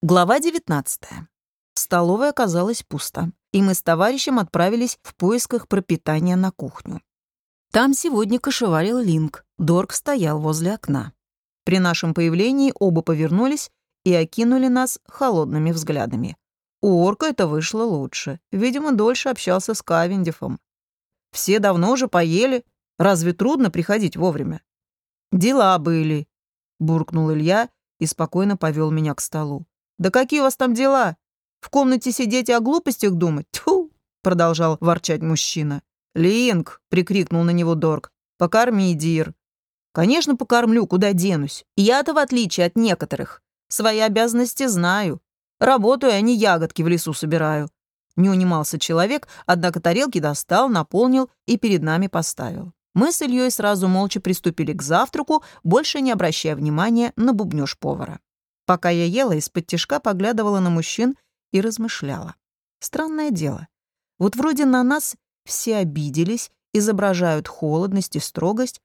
Глава 19. Столовая оказалась пусто, и мы с товарищем отправились в поисках пропитания на кухню. Там сегодня кошеварил Линк, Дорг стоял возле окна. При нашем появлении оба повернулись и окинули нас холодными взглядами. У орка это вышло лучше. Видимо, дольше общался с Кавендифом. Все давно уже поели. Разве трудно приходить вовремя? «Дела были», — буркнул Илья и спокойно повел меня к столу. «Да какие у вас там дела? В комнате сидеть и о глупостях думать? Тьфу!» — продолжал ворчать мужчина. «Линк!» — прикрикнул на него Дорг. «Покорми, Дир!» «Конечно, покормлю, куда денусь. Я-то, в отличие от некоторых, свои обязанности знаю. Работаю, а не ягодки в лесу собираю». Не унимался человек, однако тарелки достал, наполнил и перед нами поставил. Мы с Ильей сразу молча приступили к завтраку, больше не обращая внимания на бубнёж повара. Пока я ела, из-под тишка поглядывала на мужчин и размышляла. Странное дело. Вот вроде на нас все обиделись, изображают холодность и строгость,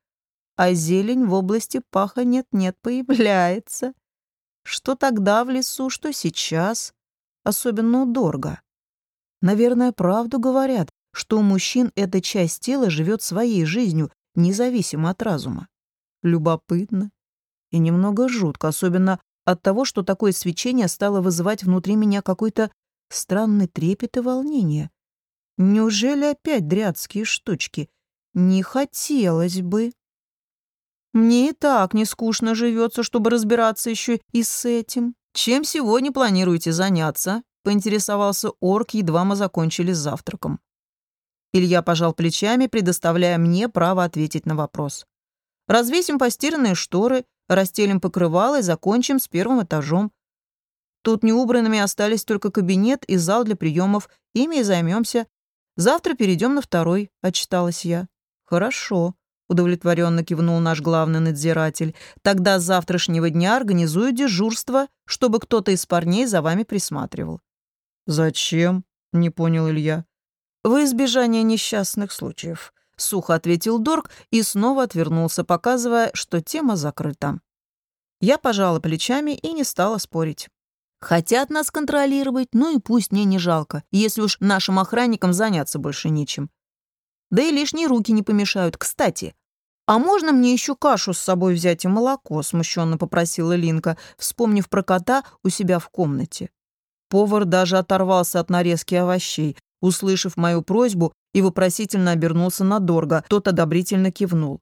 а зелень в области паха нет-нет появляется. Что тогда в лесу, что сейчас, особенно у Дорга. Наверное, правду говорят, что у мужчин эта часть тела живет своей жизнью, независимо от разума. Любопытно и немного жутко, особенно от того, что такое свечение стало вызывать внутри меня какой-то странный трепет и волнение. Неужели опять дрядские штучки? Не хотелось бы. Мне и так не скучно живется, чтобы разбираться еще и с этим. Чем сегодня планируете заняться? Поинтересовался орк, едва мы закончили с завтраком. Илья пожал плечами, предоставляя мне право ответить на вопрос. Развесим постиранные шторы, расстелим покрывало и закончим с первым этажом. Тут неубранными остались только кабинет и зал для приемов, ими и займемся. Завтра перейдем на второй, отчиталась я. Хорошо, удовлетворенно кивнул наш главный надзиратель. Тогда с завтрашнего дня организую дежурство, чтобы кто-то из парней за вами присматривал. Зачем? не понял Илья. В избежание несчастных случаев. — сухо ответил Дорг и снова отвернулся, показывая, что тема закрыта. Я пожала плечами и не стала спорить. Хотят нас контролировать, ну и пусть мне не жалко, если уж нашим охранникам заняться больше нечем. Да и лишние руки не помешают. Кстати, а можно мне еще кашу с собой взять и молоко? Смущенно попросила Линка, вспомнив про кота у себя в комнате. Повар даже оторвался от нарезки овощей, услышав мою просьбу, и вопросительно обернулся на Дорга. Тот одобрительно кивнул.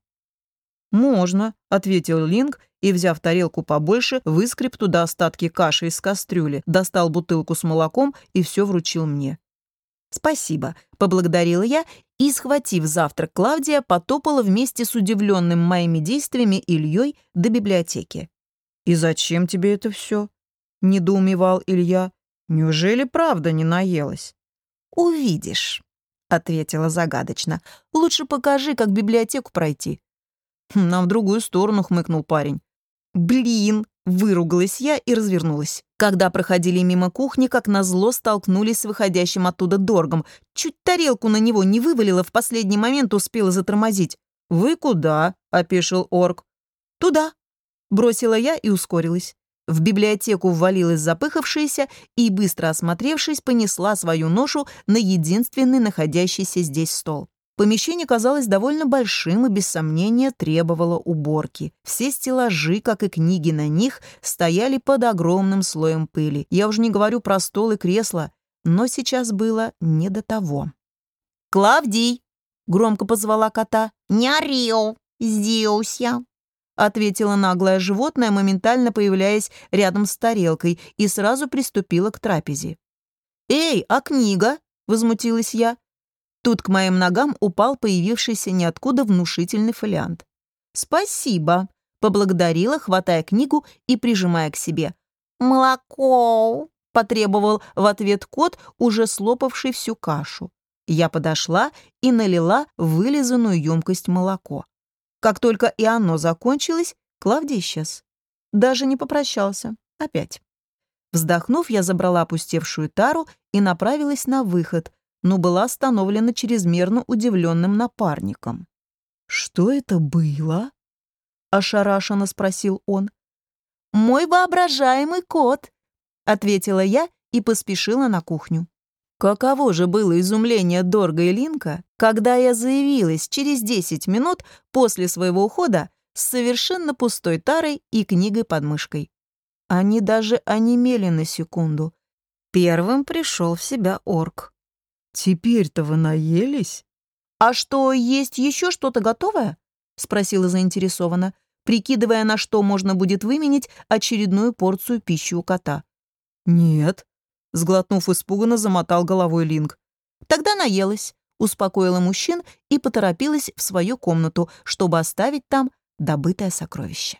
«Можно», — ответил Линк и, взяв тарелку побольше, выскреб туда остатки каши из кастрюли, достал бутылку с молоком и все вручил мне. «Спасибо», — поблагодарила я и, схватив завтрак Клавдия, потопала вместе с удивленным моими действиями Ильей до библиотеки. «И зачем тебе это все? недоумевал Илья. «Неужели правда не наелась?» «Увидишь», — ответила загадочно. «Лучше покажи, как библиотеку пройти». «Хм, «Нам в другую сторону», — хмыкнул парень. «Блин!» — выругалась я и развернулась. Когда проходили мимо кухни, как назло столкнулись с выходящим оттуда Доргом. Чуть тарелку на него не вывалила, в последний момент успела затормозить. «Вы куда?» — опешил орк. «Туда», — бросила я и ускорилась. В библиотеку ввалилась запыхавшаяся и, быстро осмотревшись, понесла свою ношу на единственный находящийся здесь стол. Помещение казалось довольно большим и, без сомнения, требовало уборки. Все стеллажи, как и книги на них, стояли под огромным слоем пыли. Я уже не говорю про стол и кресло, но сейчас было не до того. «Клавдий!» — громко позвала кота. «Не ори, здесь я!» Ответила наглое животное, моментально появляясь рядом с тарелкой, и сразу приступила к трапезе. «Эй, а книга?» — возмутилась я. Тут к моим ногам упал появившийся ниоткуда внушительный фолиант. «Спасибо», — поблагодарила, хватая книгу и прижимая к себе. «Молоко», — потребовал в ответ кот, уже слопавший всю кашу. Я подошла и налила вылизанную емкость молоко. Как только и оно закончилось, Клавдий исчез. Даже не попрощался. Опять. Вздохнув, я забрала опустевшую тару и направилась на выход, но была остановлена чрезмерно удивленным напарником. «Что это было?» — ошарашенно спросил он. «Мой воображаемый кот», — ответила я и поспешила на кухню. Каково же было изумление Дорга и Линка, когда я заявилась через 10 минут после своего ухода с совершенно пустой тарой и книгой под мышкой. Они даже онемели на секунду. Первым пришел в себя орк. «Теперь-то вы наелись?» «А что, есть еще что-то готовое?» — спросила заинтересованно, прикидывая, на что можно будет выменить очередную порцию пищи у кота. «Нет», Сглотнув испуганно, замотал головой Линк. «Тогда наелась», — успокоила мужчин и поторопилась в свою комнату, чтобы оставить там добытое сокровище.